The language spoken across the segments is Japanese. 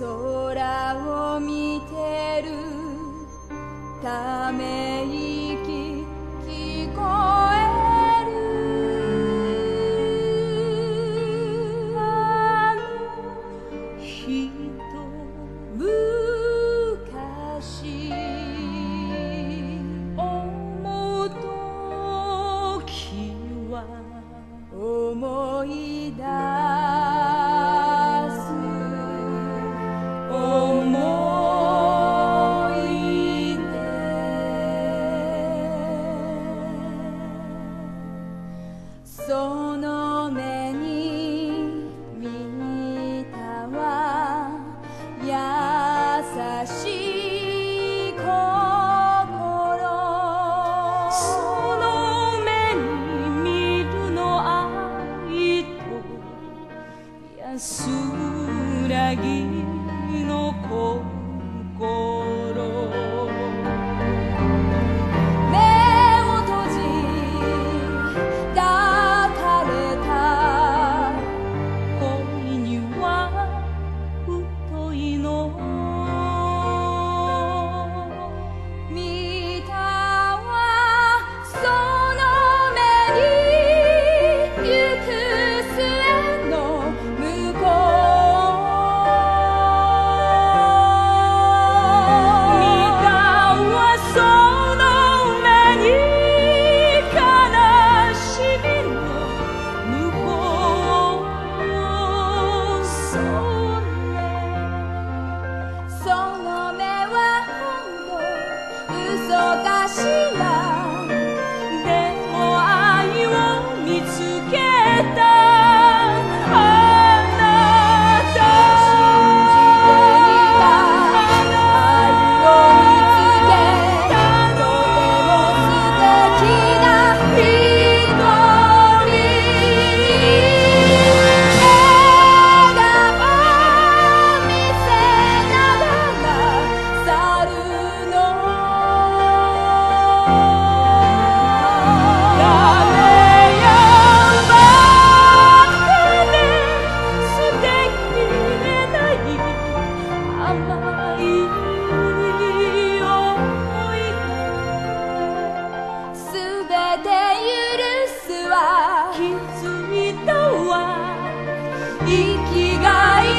空を見てるため思い出す思い出。爱意。そかしら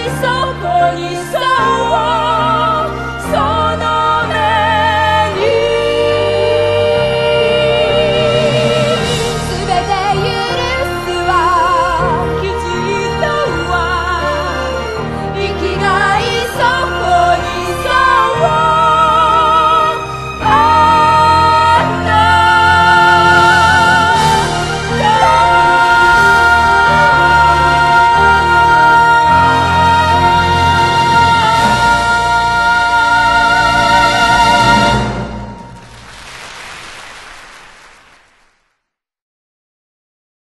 你受过你受